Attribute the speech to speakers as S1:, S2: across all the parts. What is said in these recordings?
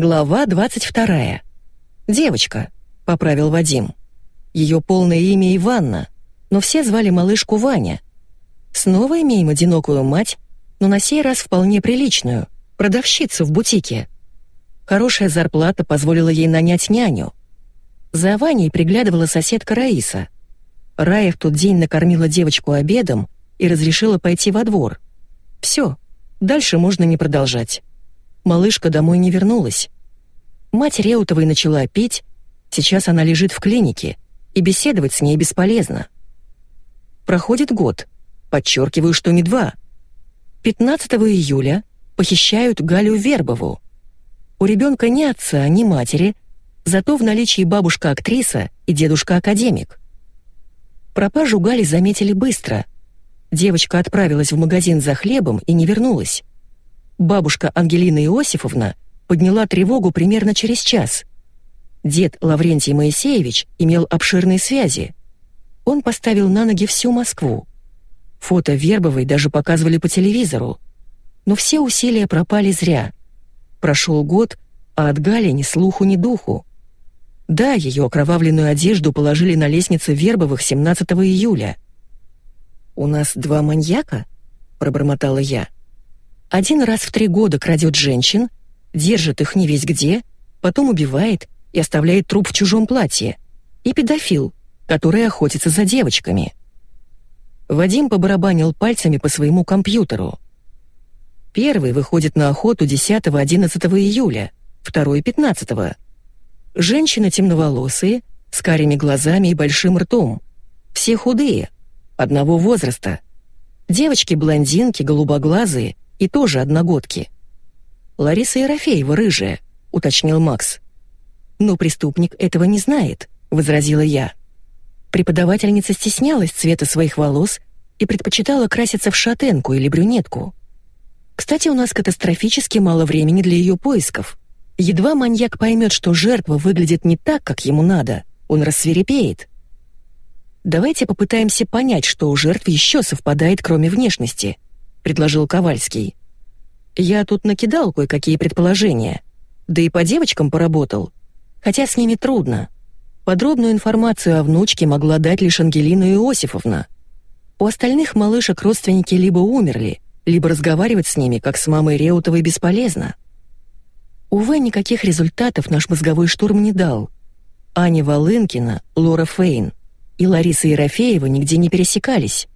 S1: Глава 22. «Девочка», — поправил Вадим. Ее полное имя Иванна, но все звали малышку Ваня. Снова имеем одинокую мать, но на сей раз вполне приличную, продавщицу в бутике. Хорошая зарплата позволила ей нанять няню. За Ваней приглядывала соседка Раиса. Рая в тот день накормила девочку обедом и разрешила пойти во двор. Все, дальше можно не продолжать. Малышка домой не вернулась. Мать Реутовой начала пить, сейчас она лежит в клинике, и беседовать с ней бесполезно. Проходит год, подчеркиваю, что не два. 15 июля похищают Галю Вербову. У ребенка ни отца, ни матери, зато в наличии бабушка-актриса и дедушка-академик. Пропажу Гали заметили быстро. Девочка отправилась в магазин за хлебом и не вернулась. Бабушка Ангелина Иосифовна подняла тревогу примерно через час. Дед Лаврентий Моисеевич имел обширные связи. Он поставил на ноги всю Москву. Фото Вербовой даже показывали по телевизору. Но все усилия пропали зря. Прошел год, а от Гали ни слуху, ни духу. Да, ее окровавленную одежду положили на лестнице Вербовых 17 июля. «У нас два маньяка?» — пробормотала я. «Один раз в три года крадет женщин, держит их не весь где, потом убивает и оставляет труп в чужом платье. И педофил, который охотится за девочками». Вадим побарабанил пальцами по своему компьютеру. Первый выходит на охоту 10-11 июля, второй — 15 -го. Женщины темноволосые, с карими глазами и большим ртом. Все худые, одного возраста. Девочки-блондинки, голубоглазые и тоже одногодки. Лариса Ерофеева рыжая, уточнил Макс. Но преступник этого не знает, возразила я. Преподавательница стеснялась цвета своих волос и предпочитала краситься в шатенку или брюнетку. Кстати, у нас катастрофически мало времени для ее поисков. Едва маньяк поймет, что жертва выглядит не так, как ему надо, он рассверепеет. «Давайте попытаемся понять, что у жертв еще совпадает, кроме внешности», — предложил Ковальский. «Я тут накидал кое-какие предположения, да и по девочкам поработал, хотя с ними трудно. Подробную информацию о внучке могла дать лишь Ангелина Иосифовна. У остальных малышек родственники либо умерли, либо разговаривать с ними, как с мамой Реутовой, бесполезно». Увы, никаких результатов наш мозговой штурм не дал. Аня Волынкина, Лора Фейн и Лариса Ерофеева нигде не пересекались.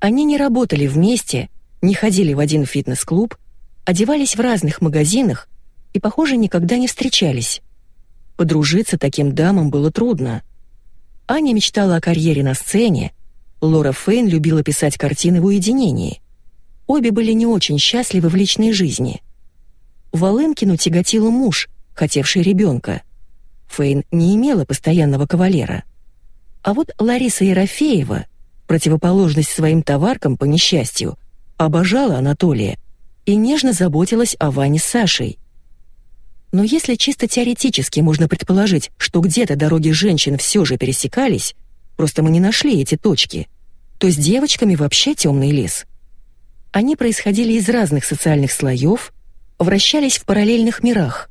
S1: Они не работали вместе, не ходили в один фитнес-клуб, одевались в разных магазинах и, похоже, никогда не встречались. Подружиться таким дамам было трудно. Аня мечтала о карьере на сцене, Лора Фейн любила писать картины в уединении. Обе были не очень счастливы в личной жизни — Волынкину тяготил муж, хотевший ребенка. Фейн не имела постоянного кавалера. А вот Лариса Ерофеева, противоположность своим товаркам по несчастью, обожала Анатолия и нежно заботилась о Ване с Сашей. Но если чисто теоретически можно предположить, что где-то дороги женщин все же пересекались, просто мы не нашли эти точки, то с девочками вообще темный лес. Они происходили из разных социальных слоев, вращались в параллельных мирах.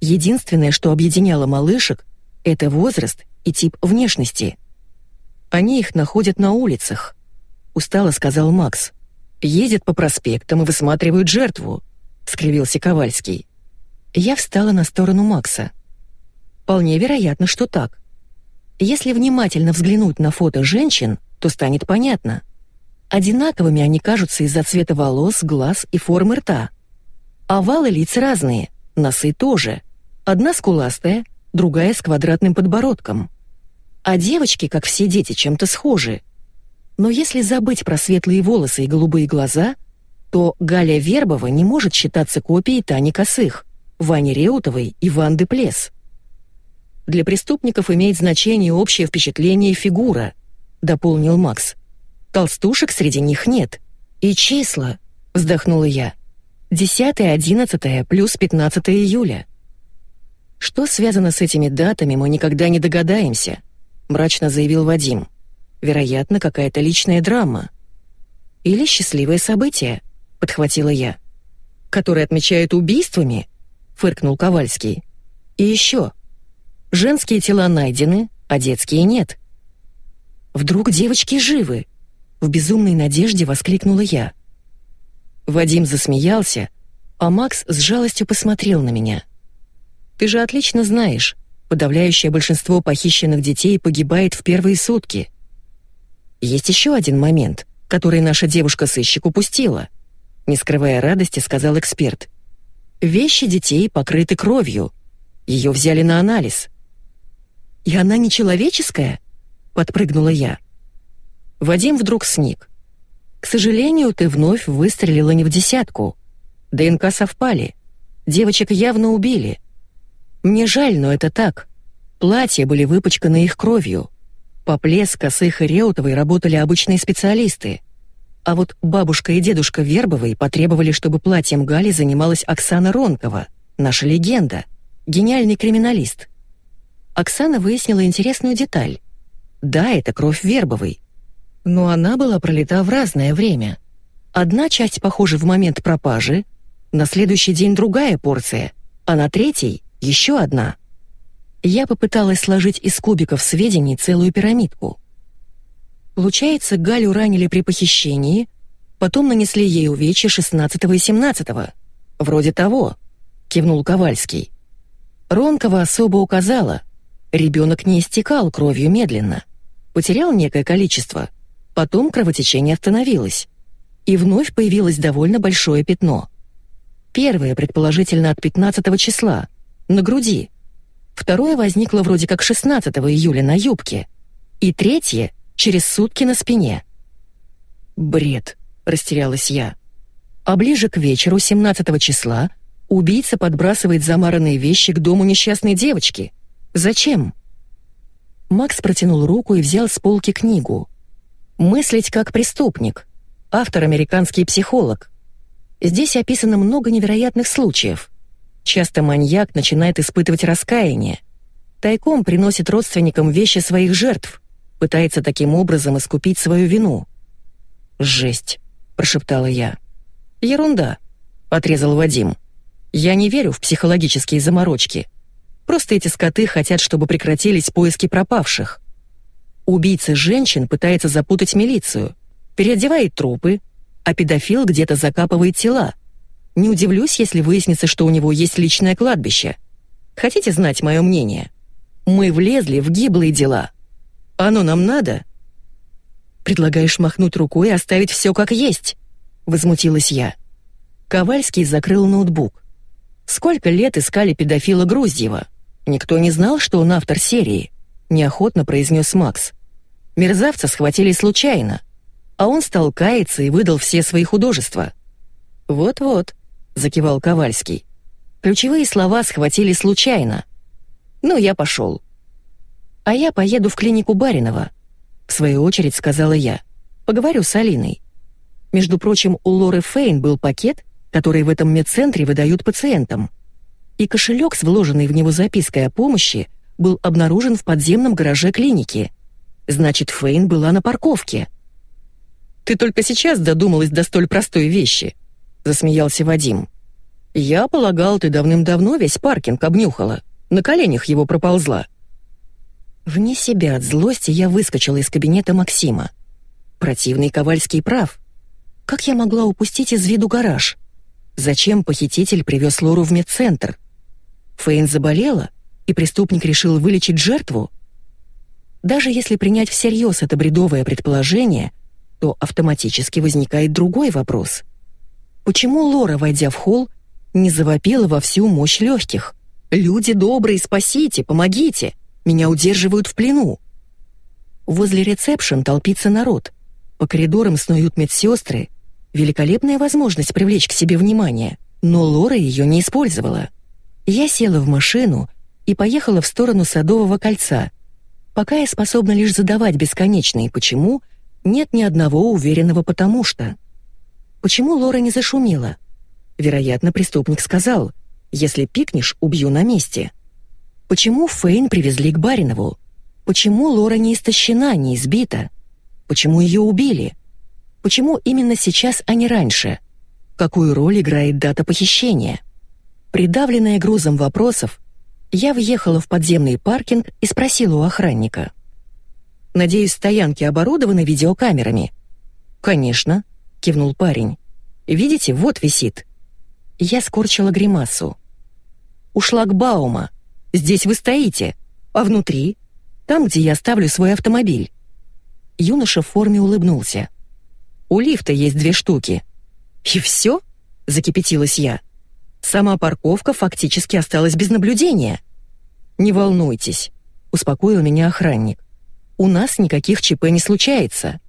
S1: Единственное, что объединяло малышек, это возраст и тип внешности. Они их находят на улицах. Устало сказал Макс. Ездят по проспектам и высматривают жертву, скривился Ковальский. Я встала на сторону Макса. Вполне вероятно, что так. Если внимательно взглянуть на фото женщин, то станет понятно. Одинаковыми они кажутся из-за цвета волос, глаз и формы рта — Овалы лиц разные, носы тоже. Одна скуластая, другая с квадратным подбородком. А девочки, как все дети, чем-то схожи. Но если забыть про светлые волосы и голубые глаза, то Галя Вербова не может считаться копией Тани Косых, Вани Реутовой и Ванды Плес. Для преступников имеет значение общее впечатление и фигура, дополнил Макс. Толстушек среди них нет. И числа, вздохнула я. 10-11 плюс 15 июля. Что связано с этими датами, мы никогда не догадаемся, мрачно заявил Вадим. Вероятно, какая-то личная драма. Или счастливое событие, подхватила я. Которое отмечают убийствами, фыркнул Ковальский. «И еще. Женские тела найдены, а детские нет». «Вдруг девочки живы?» В безумной надежде воскликнула я. Вадим засмеялся, а Макс с жалостью посмотрел на меня. «Ты же отлично знаешь, подавляющее большинство похищенных детей погибает в первые сутки. Есть еще один момент, который наша девушка-сыщик упустила», не скрывая радости, сказал эксперт. «Вещи детей покрыты кровью. Ее взяли на анализ». «И она не человеческая?» — подпрыгнула я. Вадим вдруг сник. «К сожалению, ты вновь выстрелила не в десятку. ДНК совпали. Девочек явно убили. Мне жаль, но это так. Платья были выпачканы их кровью. По Плес, Косых и Реутовой работали обычные специалисты. А вот бабушка и дедушка Вербовой потребовали, чтобы платьем Гали занималась Оксана Ронкова, наша легенда, гениальный криминалист. Оксана выяснила интересную деталь. Да, это кровь Вербовой, но она была пролита в разное время. Одна часть похожа в момент пропажи, на следующий день другая порция, а на третий — еще одна. Я попыталась сложить из кубиков сведений целую пирамидку. Получается, Галю ранили при похищении, потом нанесли ей увечья 16 и 17 -го. Вроде того, кивнул Ковальский. Ронкова особо указала. Ребенок не истекал кровью медленно. Потерял некое количество — Потом кровотечение остановилось. И вновь появилось довольно большое пятно. Первое, предположительно, от 15 числа, на груди. Второе возникло вроде как 16 июля на юбке. И третье — через сутки на спине. «Бред», — растерялась я. А ближе к вечеру 17 числа убийца подбрасывает замаранные вещи к дому несчастной девочки. Зачем? Макс протянул руку и взял с полки книгу. «Мыслить как преступник», автор американский психолог. Здесь описано много невероятных случаев. Часто маньяк начинает испытывать раскаяние. Тайком приносит родственникам вещи своих жертв, пытается таким образом искупить свою вину. «Жесть», — прошептала я. «Ерунда», — отрезал Вадим. «Я не верю в психологические заморочки. Просто эти скоты хотят, чтобы прекратились поиски пропавших. Убийца женщин пытается запутать милицию, переодевает трупы, а педофил где-то закапывает тела. Не удивлюсь, если выяснится, что у него есть личное кладбище. Хотите знать мое мнение? Мы влезли в гиблые дела. Оно нам надо? Предлагаешь махнуть рукой и оставить все как есть? Возмутилась я. Ковальский закрыл ноутбук. Сколько лет искали педофила Груздьева? Никто не знал, что он автор серии неохотно произнес Макс. Мерзавца схватили случайно, а он стал каяться и выдал все свои художества. «Вот-вот», — закивал Ковальский. «Ключевые слова схватили случайно. Ну, я пошел». «А я поеду в клинику Баринова», — в свою очередь сказала я. «Поговорю с Алиной. Между прочим, у Лоры Фейн был пакет, который в этом медцентре выдают пациентам. И кошелек с вложенной в него запиской о помощи — был обнаружен в подземном гараже клиники. Значит, Фейн была на парковке. «Ты только сейчас додумалась до столь простой вещи», — засмеялся Вадим. «Я полагал, ты давным-давно весь паркинг обнюхала, на коленях его проползла». Вне себя от злости я выскочила из кабинета Максима. Противный Ковальский прав. Как я могла упустить из виду гараж? Зачем похититель привез Лору в медцентр? Фейн заболела — и преступник решил вылечить жертву? Даже если принять всерьез это бредовое предположение, то автоматически возникает другой вопрос. Почему Лора, войдя в холл, не завопила во всю мощь легких? «Люди добрые, спасите, помогите! Меня удерживают в плену!» Возле ресепшн толпится народ. По коридорам снуют медсестры. Великолепная возможность привлечь к себе внимание, но Лора ее не использовала. Я села в машину и поехала в сторону Садового кольца. Пока я способна лишь задавать бесконечные «почему», нет ни одного уверенного «потому что». Почему Лора не зашумела? Вероятно, преступник сказал «если пикнешь, убью на месте». Почему Фейн привезли к Баринову? Почему Лора не истощена, не избита? Почему ее убили? Почему именно сейчас, а не раньше? Какую роль играет дата похищения? Придавленная грузом вопросов, я въехала в подземный паркинг и спросила у охранника. «Надеюсь, стоянки оборудованы видеокамерами?» «Конечно», — кивнул парень. «Видите, вот висит». Я скорчила гримасу. «У шлагбаума. Здесь вы стоите. А внутри? Там, где я ставлю свой автомобиль». Юноша в форме улыбнулся. «У лифта есть две штуки». «И все?» — закипятилась я. «Сама парковка фактически осталась без наблюдения». «Не волнуйтесь», — успокоил меня охранник. «У нас никаких ЧП не случается.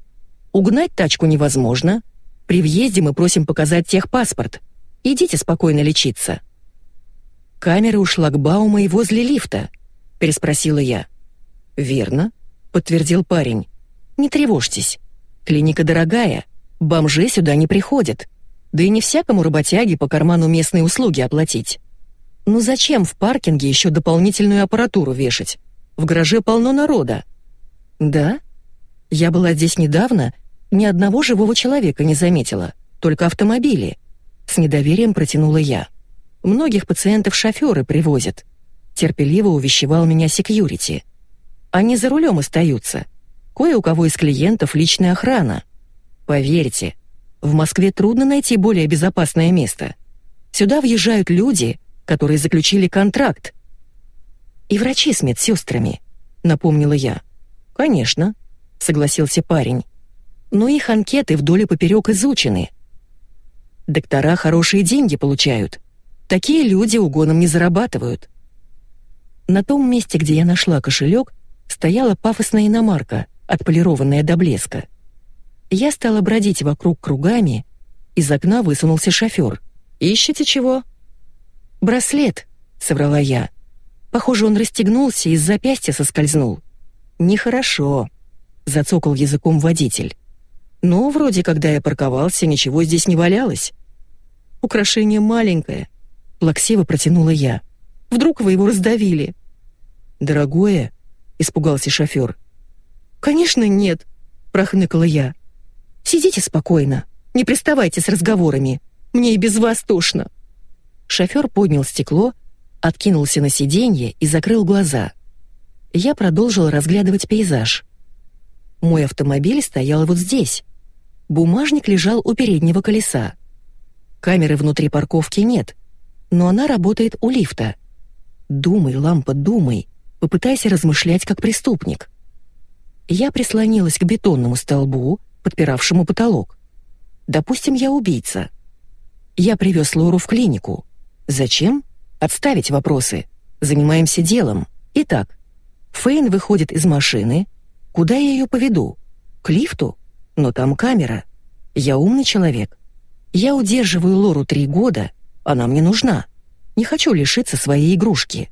S1: Угнать тачку невозможно. При въезде мы просим показать техпаспорт. Идите спокойно лечиться». «Камеры у шлагбаума и возле лифта», — переспросила я. «Верно», — подтвердил парень. «Не тревожьтесь. Клиника дорогая, бомжи сюда не приходят. Да и не всякому работяге по карману местные услуги оплатить. Ну зачем в паркинге еще дополнительную аппаратуру вешать? В гараже полно народа». «Да? Я была здесь недавно, ни одного живого человека не заметила, только автомобили». С недоверием протянула я. Многих пациентов шоферы привозят. Терпеливо увещевал меня секьюрити. Они за рулем остаются. Кое у кого из клиентов личная охрана. Поверьте, в Москве трудно найти более безопасное место. Сюда въезжают люди, которые заключили контракт. И врачи с медсестрами, напомнила я. Конечно, согласился парень. Но их анкеты вдоль и поперек изучены. Доктора хорошие деньги получают. Такие люди угоном не зарабатывают. На том месте, где я нашла кошелек, стояла пафосная иномарка, отполированная до блеска. Я стала бродить вокруг кругами, из окна высунулся шофер. «Ищете чего?» «Браслет», — соврала я. Похоже, он расстегнулся и с запястья соскользнул. «Нехорошо», — зацокал языком водитель. «Но вроде, когда я парковался, ничего здесь не валялось. Украшение маленькое, Плаксиво протянула я. «Вдруг вы его раздавили?» «Дорогое?» — испугался шофер. «Конечно нет», — прохныкала я. «Сидите спокойно, не приставайте с разговорами. Мне и без вас тошно». Шофер поднял стекло, откинулся на сиденье и закрыл глаза. Я продолжила разглядывать пейзаж. Мой автомобиль стоял вот здесь. Бумажник лежал у переднего колеса. Камеры внутри парковки нет — но она работает у лифта. Думай, лампа, думай, попытайся размышлять как преступник. Я прислонилась к бетонному столбу, подпиравшему потолок. Допустим, я убийца. Я привез Лору в клинику. Зачем? Отставить вопросы. Занимаемся делом. Итак, Фейн выходит из машины. Куда я ее поведу? К лифту? Но там камера. Я умный человек. Я удерживаю Лору три года — она мне нужна. Не хочу лишиться своей игрушки.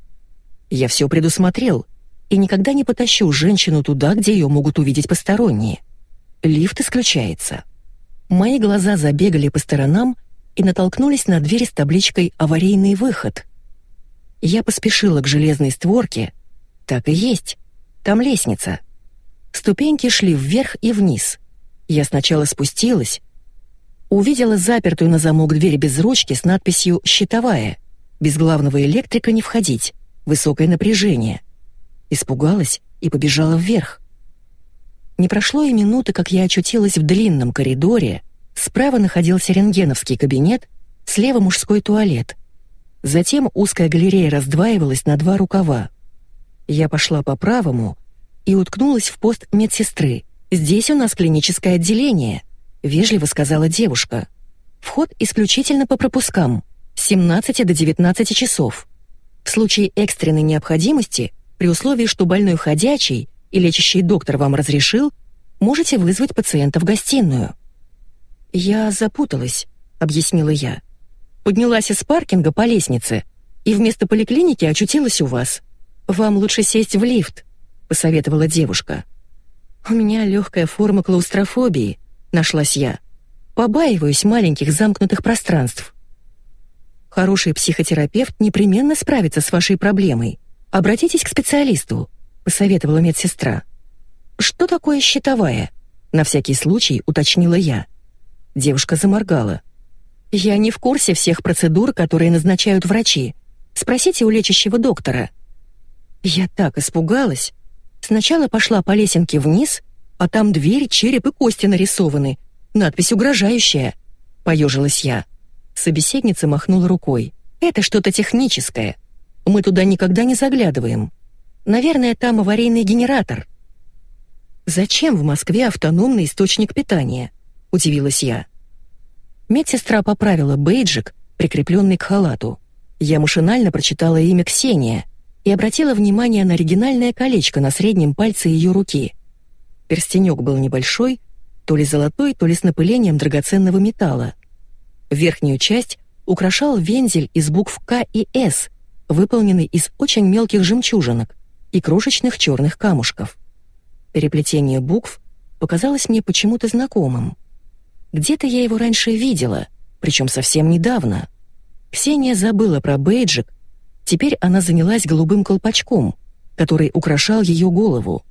S1: Я все предусмотрел и никогда не потащу женщину туда, где ее могут увидеть посторонние. Лифт исключается. Мои глаза забегали по сторонам и натолкнулись на дверь с табличкой «Аварийный выход». Я поспешила к железной створке. Так и есть. Там лестница. Ступеньки шли вверх и вниз. Я сначала спустилась, увидела запертую на замок дверь без ручки с надписью «Щитовая». Без главного электрика не входить. Высокое напряжение. Испугалась и побежала вверх. Не прошло и минуты, как я очутилась в длинном коридоре. Справа находился рентгеновский кабинет, слева мужской туалет. Затем узкая галерея раздваивалась на два рукава. Я пошла по правому и уткнулась в пост медсестры. «Здесь у нас клиническое отделение», — вежливо сказала девушка. «Вход исключительно по пропускам, с 17 до 19 часов. В случае экстренной необходимости, при условии, что больной ходячий и лечащий доктор вам разрешил, можете вызвать пациента в гостиную». «Я запуталась», — объяснила я. «Поднялась из паркинга по лестнице и вместо поликлиники очутилась у вас. Вам лучше сесть в лифт», — посоветовала девушка. «У меня легкая форма клаустрофобии», нашлась я. Побаиваюсь маленьких замкнутых пространств. Хороший психотерапевт непременно справится с вашей проблемой. Обратитесь к специалисту, посоветовала медсестра. Что такое щитовая? На всякий случай уточнила я. Девушка заморгала. «Я не в курсе всех процедур, которые назначают врачи. Спросите у лечащего доктора». Я так испугалась. Сначала пошла по лесенке вниз, а там дверь, череп и кости нарисованы. Надпись угрожающая. Поежилась я. Собеседница махнула рукой. «Это что-то техническое. Мы туда никогда не заглядываем. Наверное, там аварийный генератор». «Зачем в Москве автономный источник питания?» — удивилась я. Медсестра поправила бейджик, прикрепленный к халату. Я машинально прочитала имя Ксения и обратила внимание на оригинальное колечко на среднем пальце ее руки. Перстенек был небольшой, то ли золотой, то ли с напылением драгоценного металла. Верхнюю часть украшал вензель из букв К и С, выполненный из очень мелких жемчужинок и крошечных черных камушков. Переплетение букв показалось мне почему-то знакомым. Где-то я его раньше видела, причем совсем недавно. Ксения забыла про бейджик, теперь она занялась голубым колпачком, который украшал ее голову.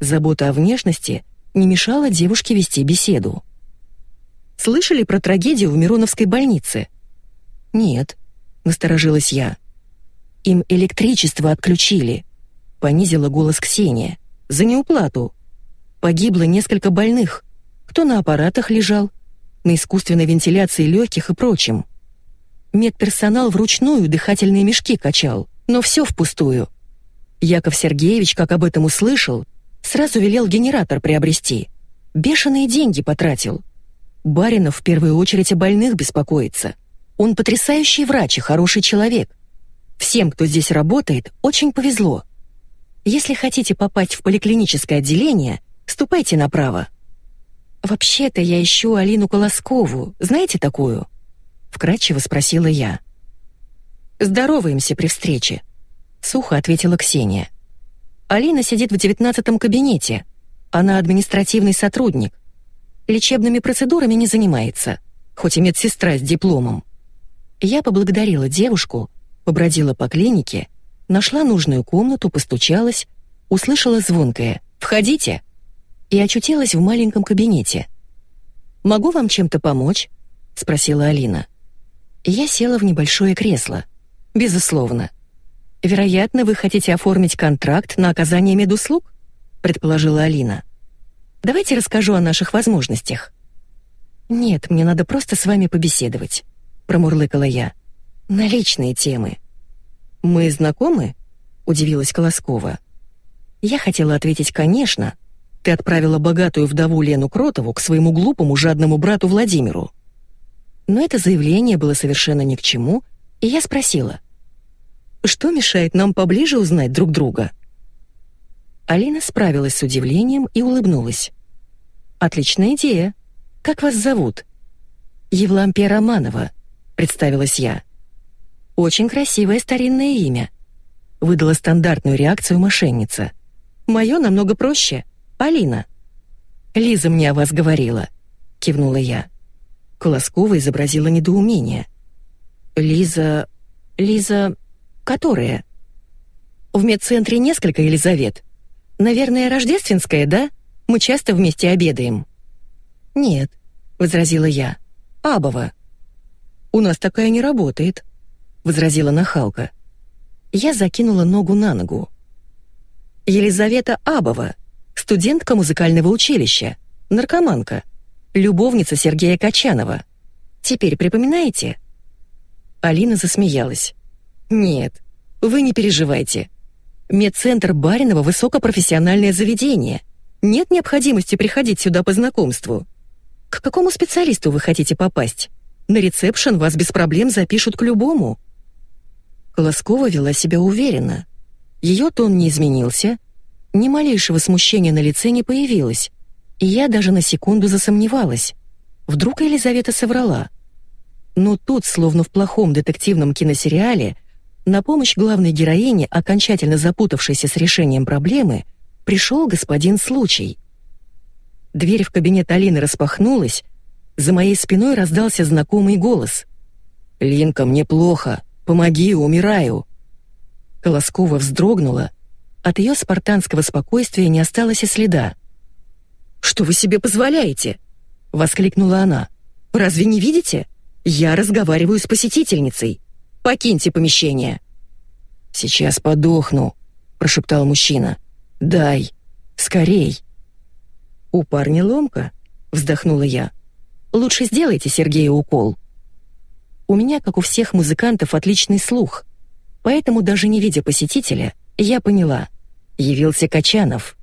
S1: Забота о внешности не мешала девушке вести беседу. Слышали про трагедию в Мироновской больнице? Нет, насторожилась я. Им электричество отключили, понизила голос Ксения. За неуплату. Погибло несколько больных. Кто на аппаратах лежал, на искусственной вентиляции легких и прочем. Медперсонал вручную дыхательные мешки качал, но все впустую. Яков Сергеевич, как об этом услышал, сразу велел генератор приобрести. Бешеные деньги потратил. Баринов в первую очередь о больных беспокоится. Он потрясающий врач и хороший человек. Всем, кто здесь работает, очень повезло. Если хотите попасть в поликлиническое отделение, ступайте направо. Вообще-то я ищу Алину Колоскову. Знаете такую? Вкратчиво спросила я. Здороваемся при встрече, сухо ответила Ксения. Алина сидит в девятнадцатом кабинете. Она административный сотрудник лечебными процедурами не занимается, хоть и медсестра с дипломом. Я поблагодарила девушку, побродила по клинике, нашла нужную комнату, постучалась, услышала звонкое «Входите!» и очутилась в маленьком кабинете. «Могу вам чем-то помочь?» — спросила Алина. Я села в небольшое кресло. «Безусловно. Вероятно, вы хотите оформить контракт на оказание медуслуг?» — предположила Алина. Давайте расскажу о наших возможностях». «Нет, мне надо просто с вами побеседовать», — промурлыкала я. «На личные темы». «Мы знакомы?» — удивилась Колоскова. Я хотела ответить «конечно». Ты отправила богатую вдову Лену Кротову к своему глупому жадному брату Владимиру. Но это заявление было совершенно ни к чему, и я спросила. «Что мешает нам поближе узнать друг друга?» Алина справилась с удивлением и улыбнулась. «Отличная идея. Как вас зовут?» «Евлампия Романова», — представилась я. «Очень красивое старинное имя», — выдала стандартную реакцию мошенница. «Мое намного проще. Полина». «Лиза мне о вас говорила», — кивнула я. Колоскова изобразила недоумение. «Лиза... Лиза... которая?» «В медцентре несколько Елизавет», «Наверное, рождественская, да? Мы часто вместе обедаем». «Нет», — возразила я. «Абова». «У нас такая не работает», — возразила нахалка. Я закинула ногу на ногу. «Елизавета Абова, студентка музыкального училища, наркоманка, любовница Сергея Качанова. Теперь припоминаете?» Алина засмеялась. «Нет, вы не переживайте. Медцентр Баринова — высокопрофессиональное заведение. Нет необходимости приходить сюда по знакомству. К какому специалисту вы хотите попасть? На ресепшн вас без проблем запишут к любому». Колоскова вела себя уверенно. Ее тон не изменился, ни малейшего смущения на лице не появилось, и я даже на секунду засомневалась. Вдруг Елизавета соврала. Но тут, словно в плохом детективном киносериале, на помощь главной героине, окончательно запутавшейся с решением проблемы, пришел господин Случай. Дверь в кабинет Алины распахнулась, за моей спиной раздался знакомый голос. «Линка, мне плохо. Помоги, умираю». Колоскова вздрогнула. От ее спартанского спокойствия не осталось и следа. «Что вы себе позволяете?» — воскликнула она. «Разве не видите? Я разговариваю с посетительницей. Покиньте помещение». «Сейчас подохну», — прошептал мужчина. «Дай, скорей». «У парня ломка», — вздохнула я. «Лучше сделайте Сергею укол». У меня, как у всех музыкантов, отличный слух, поэтому даже не видя посетителя, я поняла. Явился Качанов —